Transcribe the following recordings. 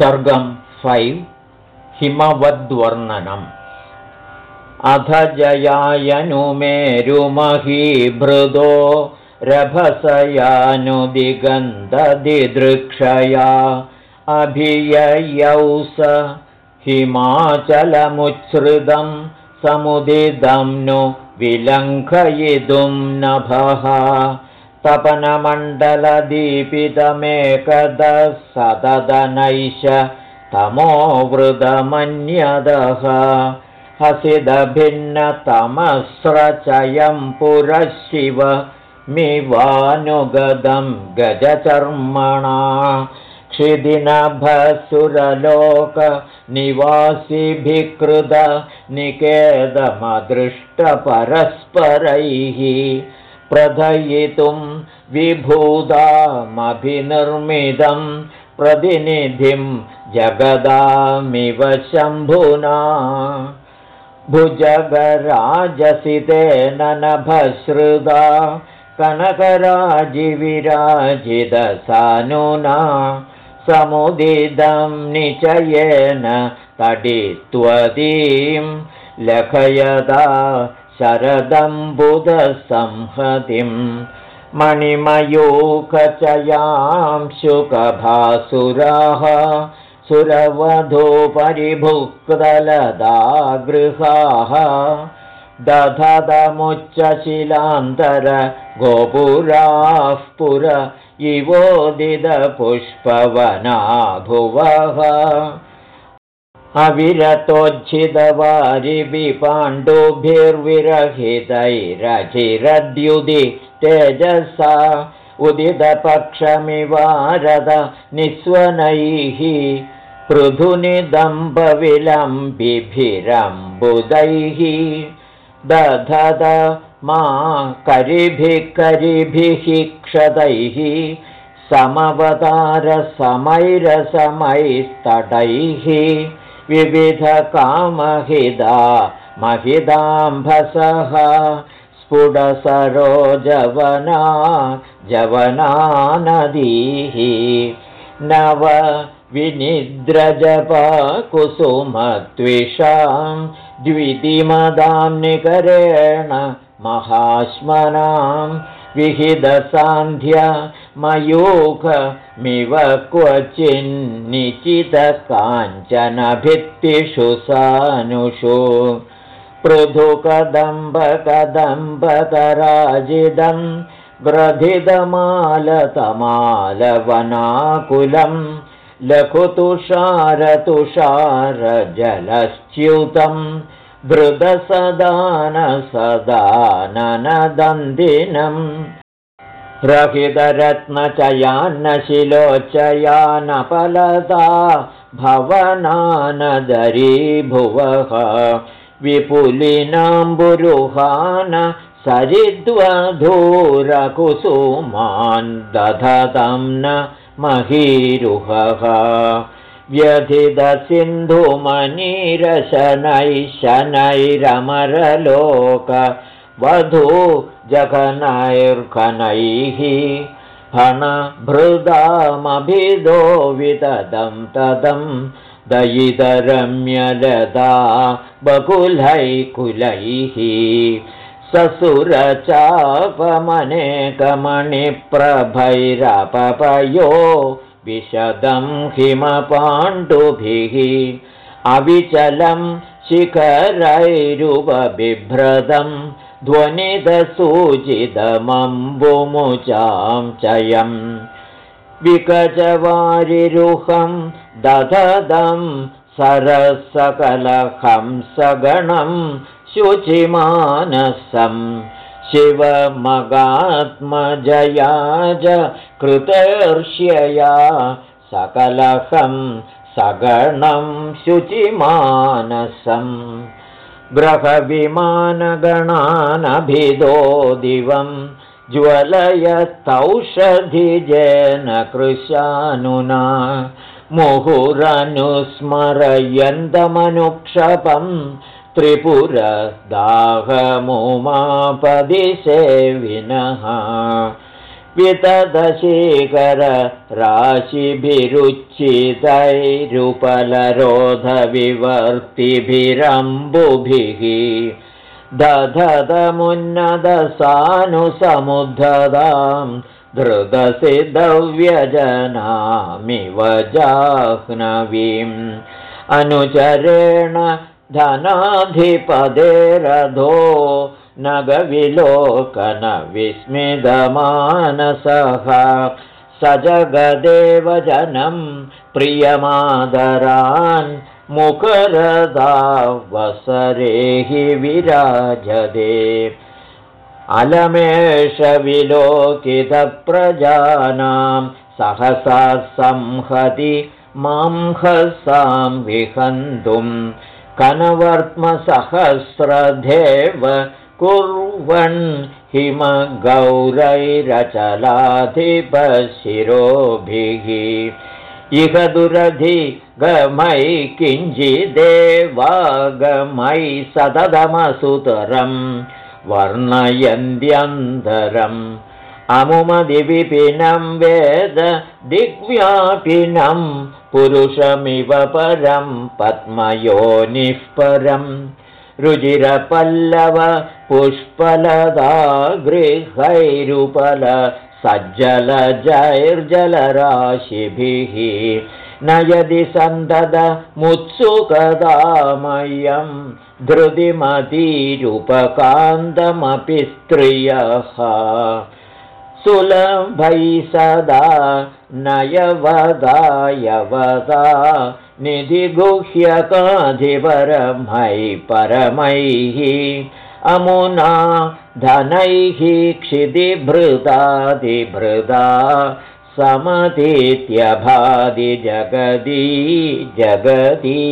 सर्गं five हिमवद्वर्णनम्। अथ जयायनुमेरुमहीभृदो रभसयानुदिगन्धदिदृक्षया अभिययौ स हिमाचलमुच्छ्रितं समुदिदं नु विलङ्घयितुं नभः तपनमण्डलदीपितमेकदः सतदनैष तमोवृतमन्यदः हसिदभिन्नतमस्रचयं पुरः शिव मिवानुगदं गजचर्मणा क्षिदिनभसुरलोकनिवासिभिकृत निकेदमदृष्टपरस्परैः प्रथयितुं विभूतामभिनिर्मितं प्रतिनिधिं जगदामिव शम्भुना। भुजगराजसितेन नभश्रुदा कनकराजिविराजिदसानुना समुदिदं निचयेन तडित्वतीं लखयदा शरदम्बुदसंहतिं मणिमयूखचयां शुकभासुराः सुरवधूपरिभुक्तलदागृहाः दधदमुच्चशिलान्तरगोपुराः पुर इवोदितपुष्पवना भुवः अविरतोज्झितवारिभिपाण्डुभिर्विरहितैरचिरद्युदि तेजसा उदितपक्षमिवारद निःस्वनैः पृथुनिदम्बविलम्बिभिरम्बुदैः दधद मा करिभिः करिभिः क्षतैः समवतारसमैरसमैस्तटैः विविधकामहिदा महिदाम्भसः स्फुटसरोजवना जवनानदीः नव विनिद्रजपकुसुमत्विषां द्वितिमदां निकरेण महाश्मनां विहितसान्ध्यमयूखमिव क्वचिन्निचितकाञ्चनभित्तिषु सानुषु। पृथुकदम्बकदम्बकराजिदं ग्रथितमालतमालवनाकुलम् लघुतुषारतुषारजलश्च्युतं धृतसदानसदाननदन्दिनम् रहितरत्नचयान्नशिलोचयानपलदा भवनानदरीभुवः। विपुलिनाम्बुरुहान सरिद्वधूरकुसुमान् दधतं न महीरुहः व्यथितसिन्धुमनीरशनैः शनैरमरलोक वधू जघनैर्घनैः हणभृदामभिदो विददं तदं दयितरम्यलदा बकुलैकुलैः ससुरचापमनेकमणिप्रभैरपपयो विशदं हिमपाण्डुभिः अविचलं शिखरैरुवबिभ्रदं ध्वनिदसूचितमम्बुमुचां चयम् विकचवारिरुहं दधदं सरसकलहंसगणं शुचिमानसं शिवमगात्मजयाज कृतर्ष्यया सकलहं सगणं शुचिमानसम् ग्रहविमानगणानभिदो दिवं ज्वलयतौषधिजेन कृशानुना मुहुरनुस्मरयन्तमनुक्षपं त्रिपुरदाहमुमापदिसेविनः वितदशीकरराशिभिरुच्चितैरुपलरोधविवर्तिभिरम्बुभिः दधदमुन्नदसानुसमुद्धदां धृतसिद्धव्यजनामिव जाह्नवीम् अनुचरेण धनाधिपदेरधो नगविलोकनविस्मितमानसः। स जगदेव जनं प्रियमादरान् मुखरदावसरे हि विराजते। अलमेषविलोकितप्रजानां सहसा संहति मांहसां विहन्तुं कनवर्त्मसहस्रधेव कुर्वन् हिमगौरैरचलाधिपशिरोभिः। इह दुरधिगमै किञ्चिदेवागमै सततमसुतरं वर्णयन्त्यन्तरम् अमुमदिविपिनं वेद दिग्व्यापिनं पुरुषमिव परं पद्मयोनिः परम् रुजिरपल्लव पुष्पलदा गृहैरुपल सज्जलजैर्जलराशिभिः न यदि सन्ददमुत्सुकदामयं धृतिमतीरुपकान्तमपि स्त्रियः सुलभै सदा नयवदायवदा निधिगुह्यकाधिपरमै परमैः। अमुना धनैः क्षितिभृतादिभृता समतीत्यभादि जगदी जगदी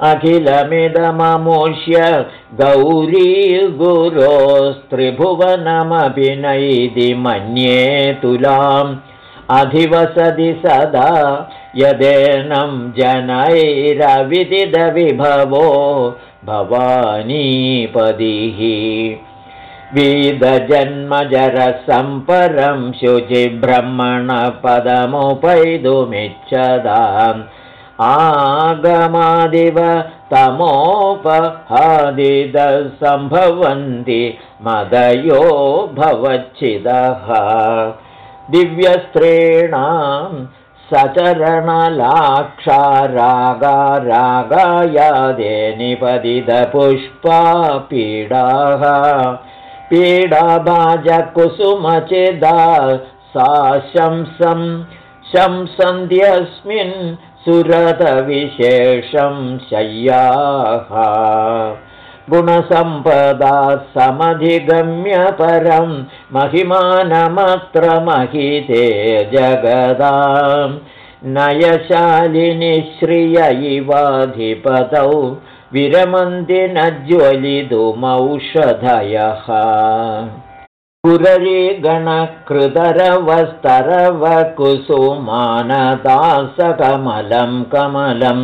अखिलमिदममुष्य गौरी गुरोस्त्रिभुवनमपि नैति मन्ये तुलाम्। अधिवसति सदा यदेनं जनैरविदिदविभवो भवानीपदिः। वीदजन्मजरसम्परं शुचिब्रह्मणपदमुपैतुमिच्छदाम् आगमादिव तमोपहादिदसम्भवन्ति मदयो भवच्छिदः। दिव्यस्त्रीणां सचरणलाक्षारागारागायादे निपदितपुष्पा पीडाः पीडाभाजकुसुमचिदा सा शंसं शंसन्ध्यस्मिन् सुरतविशेषं शय्याः। गुणसम्पदा समधिगम्य परं महिमानमत्र महिते जगदां नयशालिनि श्रिय इवाधिपतौ विरमन्ति न ज्वलितुमौषधयः पुररीगणकृतरवस्तरवकुसुमानदासकमलं कमलम्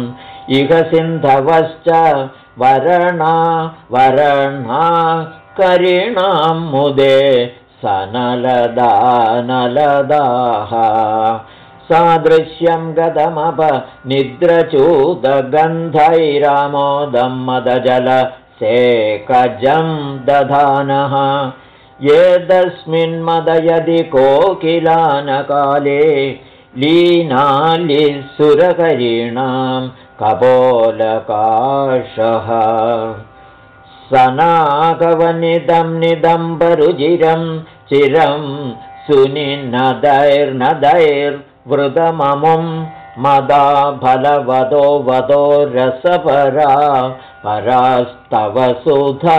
इह सिन्धवश्च वरणा वरणा करिणां मुदे सनलदानलदाः सादृश्यं गतमप निद्रचूतगन्धैरामोदं मदजलसेकजं दधानः एतस्मिन्मदयदि कोकिलानकाले लीनालिसुरकरीणां कपोलकाशः। सनाकवनिदं निदम्बरुजिरं चिरं सुनिनदैर्नदैर्वृतममुं मदा फलवदो वदो रसपरा परास्तव सुधा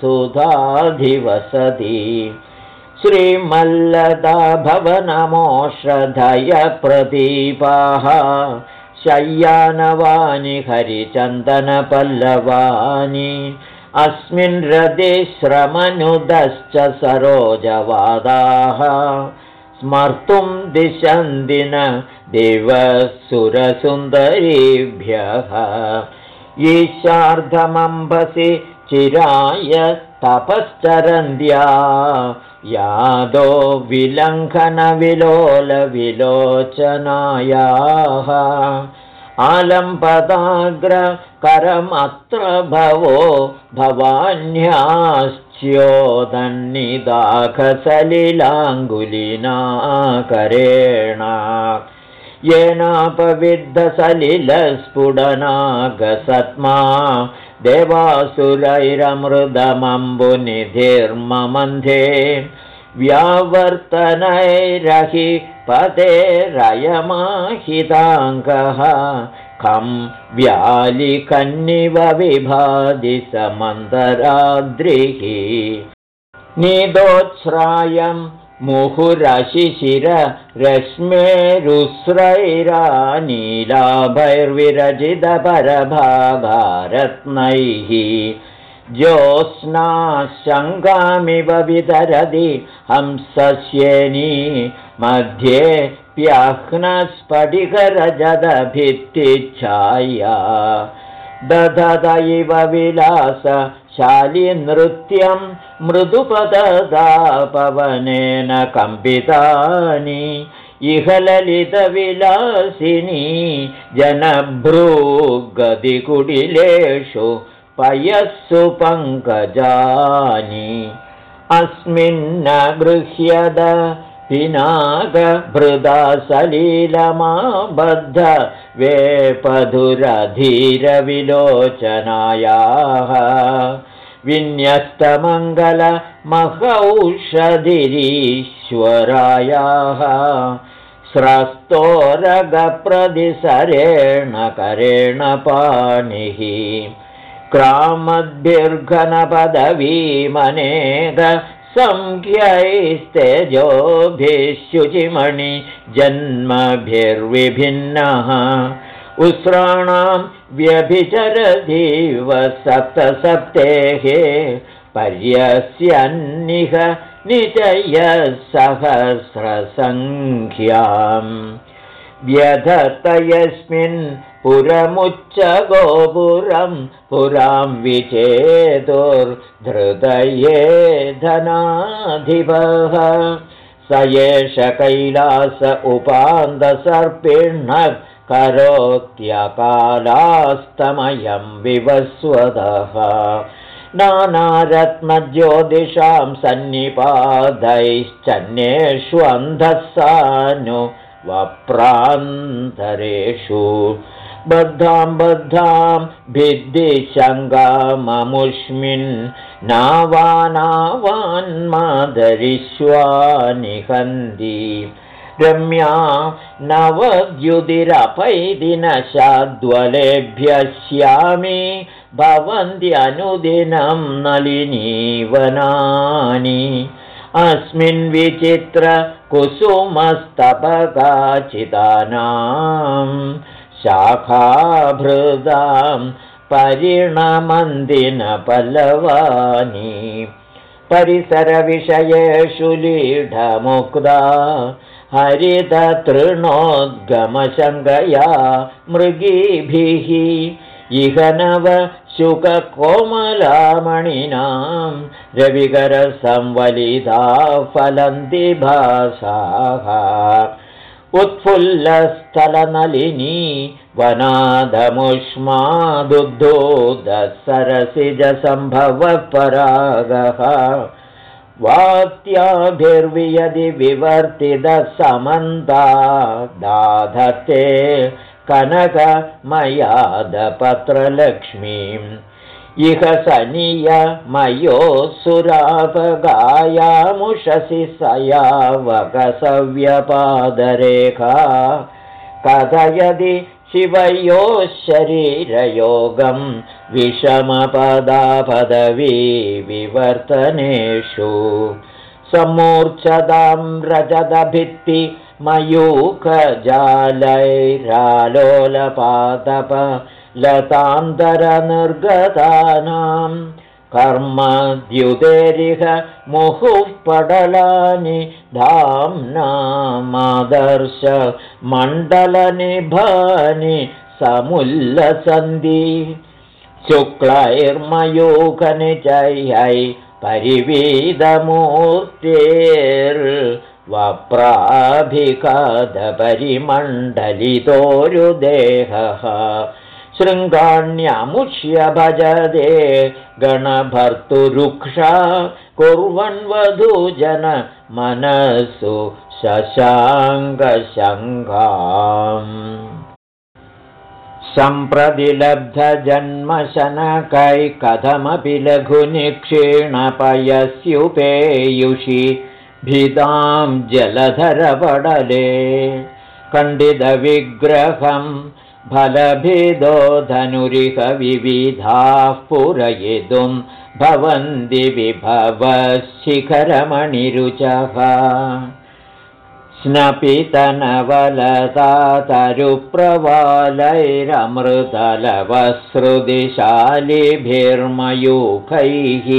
सुधाधिवसति। श्रीमल्लदा भवनमोषधयप्रदीपाः शय्यानवानि हरिचन्दनपल्लवानि। अस्मिन् रतिश्रमनुदश्च सरोजवादाः स्मर्तुं दिशन्दिन दिवसुरसुन्दरीभ्यः। ईशार्धमम्बसि चिराय तपश्चरन्द्या। यादो विलङ्घनविलोलविलोचनायाः। आलम्पदाग्रकरमत्र भवो भवान्याश्च्योदन्निदाघसलिलाङ्गुलिनाकरेण येनापविद्धसलिलस्फुटनागसत्मा देवासुरैरमृदमम्बुनिधिर्ममन्धे व्यावर्तनैरहि पतेरयमाहिताङ्गः खं व्यालिकन्निव विभाधि समन्तराद्रिः। निदोच्छ्रायम् मुहुरशिशिरश्मेरुस्रैरानीलाभैर्विरजितपरभागारत्नैः ज्योत्स्नाशङ्गामिव वितरति हंसस्येनी मध्ये प्याह्नस्फटिकरजदभित्तिच्छाया। दधत इव विलास शालिनृत्यं मृदुपददापवनेन कम्पितानि। इह ललितविलासिनी जनभ्रूगदिकुटिलेषु पयस्सु पङ्कजानि। अस्मिन्न गृह्यद पिनागभृदा सलीलमाबद्ध वेपधुरधीरविलोचनायाः विन्यस्तमङ्गलमहौषधिरीश्वरायाः स्रस्तोरगप्रदिसरेण करेण पाणिः क्रामद्भिर्घनपदवीमनेग संख्यैस्तेजोभिशुचिमणि जन्मभिर्विभिन्नः। उस्राणां व्यभिचरधीव सप्तसप्तेः। पर्यस्यन्निह निचयसहस्रसङ्ख्याम् व्यधतयस्मिन् पुरमुच्च गोपुरं पुरां विचेतुर्धृतये धनाधिपः। स एष कैलास उपान्तसर्पिण्णः करोत्यकालास्तमयं विवस्वतः। नानारत्नज्योतिषां सन्निपादैश्चन्येष्वन्धः सानु वप्रान्तरेषु बद्धां बद्धां भिद्धिशङ्गाममुष्मिन् नावानावान्मादरिष्वा निहन्ति रम्या नवद्युतिरपैदिनशाद्वलेभ्यस्यामि भवन्त्यनुदिनं नलिनीवनानि। अस्मिन् विचित्रकुसुमस्तपकाचितानाम् शाखाभृदां परिणमन्दिनपल्लवानि परिसरविषयेषु लीढमुक्ता हरिततृणोद्गमशङ्गया मृगीभिः इह नव शुककोमलामणिनां रविकरसंवलिता फलन्ति भासाः उत्फुल्लस्थलनलिनी वनादमुष्मादुद्धोदसरसिजसम्भवपरागः वात्याभिर्वियदि विवर्तितसमन्ता दाधते कनकमयादपत्रलक्ष्मीम्। इह सनियमयोऽसुरापगायामुषसि स यावकसव्यपादरेखा कथयदि शिवयोः शरीरयोगं विषमपदापदवी विवर्तनेषु। समूर्च्छदां रजदभित्ति मयूखजालैरालोलपादप लतान्तरनिर्गतानां कर्मद्युतेरिह मुहुः पटलानि धाम्नामादर्श मण्डलनिभानि समुल्लसन्ति शुक्लैर्मयूखनिचयै परिवीदमूर्तेर्वप्राभिकादपरिमण्डलितोरुदेहः शृङ्गाण्यमुष्य भजदे गणभर्तुरुक्षा कुर्वन्वधूजन मनसु शशाङ्गशङ्गाम्। सम्प्रति कथमपि लघुनिक्षीणपयस्युपेयुषि भिदां जलधरपडले खण्डितविग्रहं फलभिदो धनुरिह विविधाः पूरयितुं भवन्ति विभवशिखरमणिरुचः। स्नपितनवलतातरुप्रवालैरमृतलवसृदिशालिभिर्मयूखैः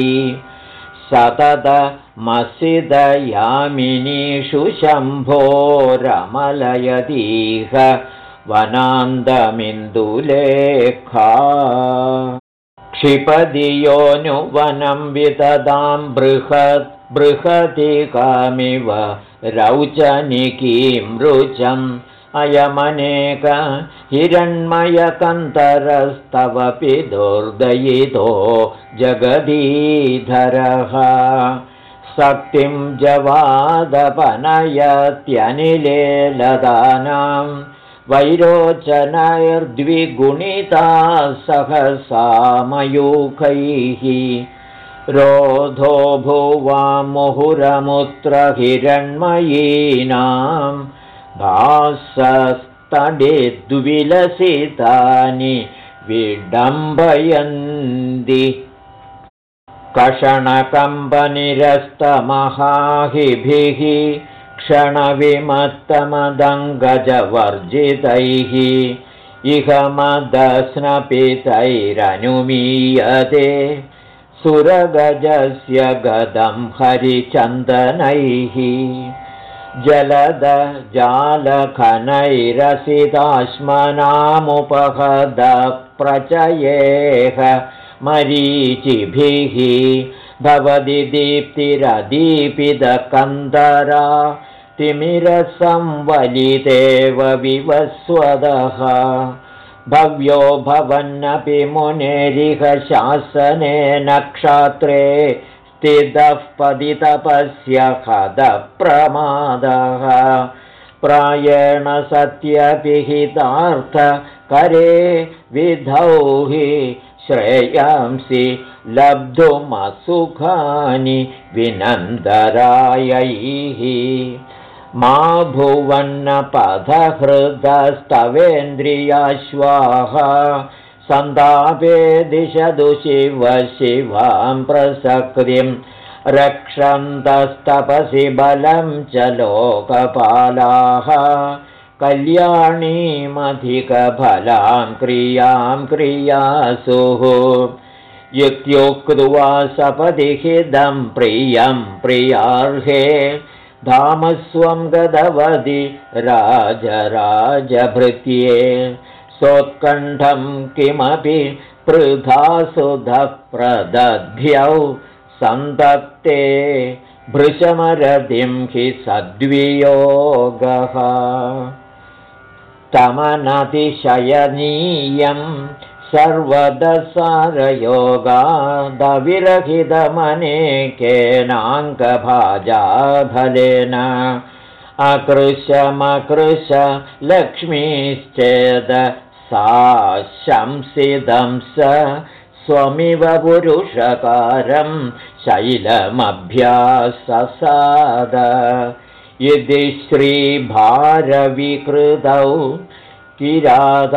सततमसिदयामिनीषु शम्भोरमलयतीह वनान्दमिन्दुलेखा। क्षिपदियोनुवनं विददां बृहत् बृहतिकामिव रौचनिकीं रुचम् अयमनेक हिरण्मयकन्तरस्तवपि दुर्दयितो जगदीधरः शक्तिं जवादपनयत्यनिले लदानां वैरोचनैर्द्विगुणिता सहसामयूखैः रोधो भुवा मुहुरमुत्र हिरण्मयीनां भासस्तडे द्विलसितानि विडम्बयन्ति कषणकम्बनिरस्तमहाहिभिः क्षणविमत्तमदङ्गजवर्जितैः इह मदस्नपितैरनुमीयते सुरगजस्य गदं हरिचन्दनैः जलदजालखनैरसिताश्मनामुपहदप्रचयेह मरीचिभिः भवति दीप्तिरदीपितकन्दरा। तिमिरसंवलितेव विवस्वदः। भव्यो भवन्नपि मुनेरिह शासने नक्षत्रे स्थितः पदितपस्य हदप्रमादः प्रायेण सत्यपिहितार्थकरे विधौ हि श्रेयांसि लब्धुमसुखानि विनन्दरायैः। मा भुवन्नपथहृदस्तवेन्द्रियाश्वाः सन्तापे दिशतु शिव शिवां प्रसक्तिं। रक्षन्तस्तपसि बलं च लोकपालाः कल्याणीमधिकफलां क्रियां क्रियासुः। इत्युक्त्वा सपदिहिदं प्रियं प्रियार्हे धामस्वं गतवति राजराजभृत्ये। सोत्कण्ठं किमपि प्रदध्यौ सन्तप्ते भृशमरदिं हि सद्वियोगः तमनतिशयनीयम् सर्वदसारयोगादविरहितमनेकेनाङ्गभाजाफलेन अकृशमकृश लक्ष्मीश्चेद सा शंसिदं स स्वमिव पुरुषकारं शैलमभ्याससाद इति श्रीभारविकृतौ किरादार्जुनीये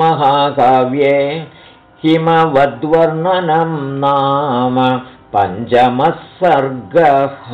महाकाव्ये हिमवद्वर्णनं नाम पञ्चमः सर्गः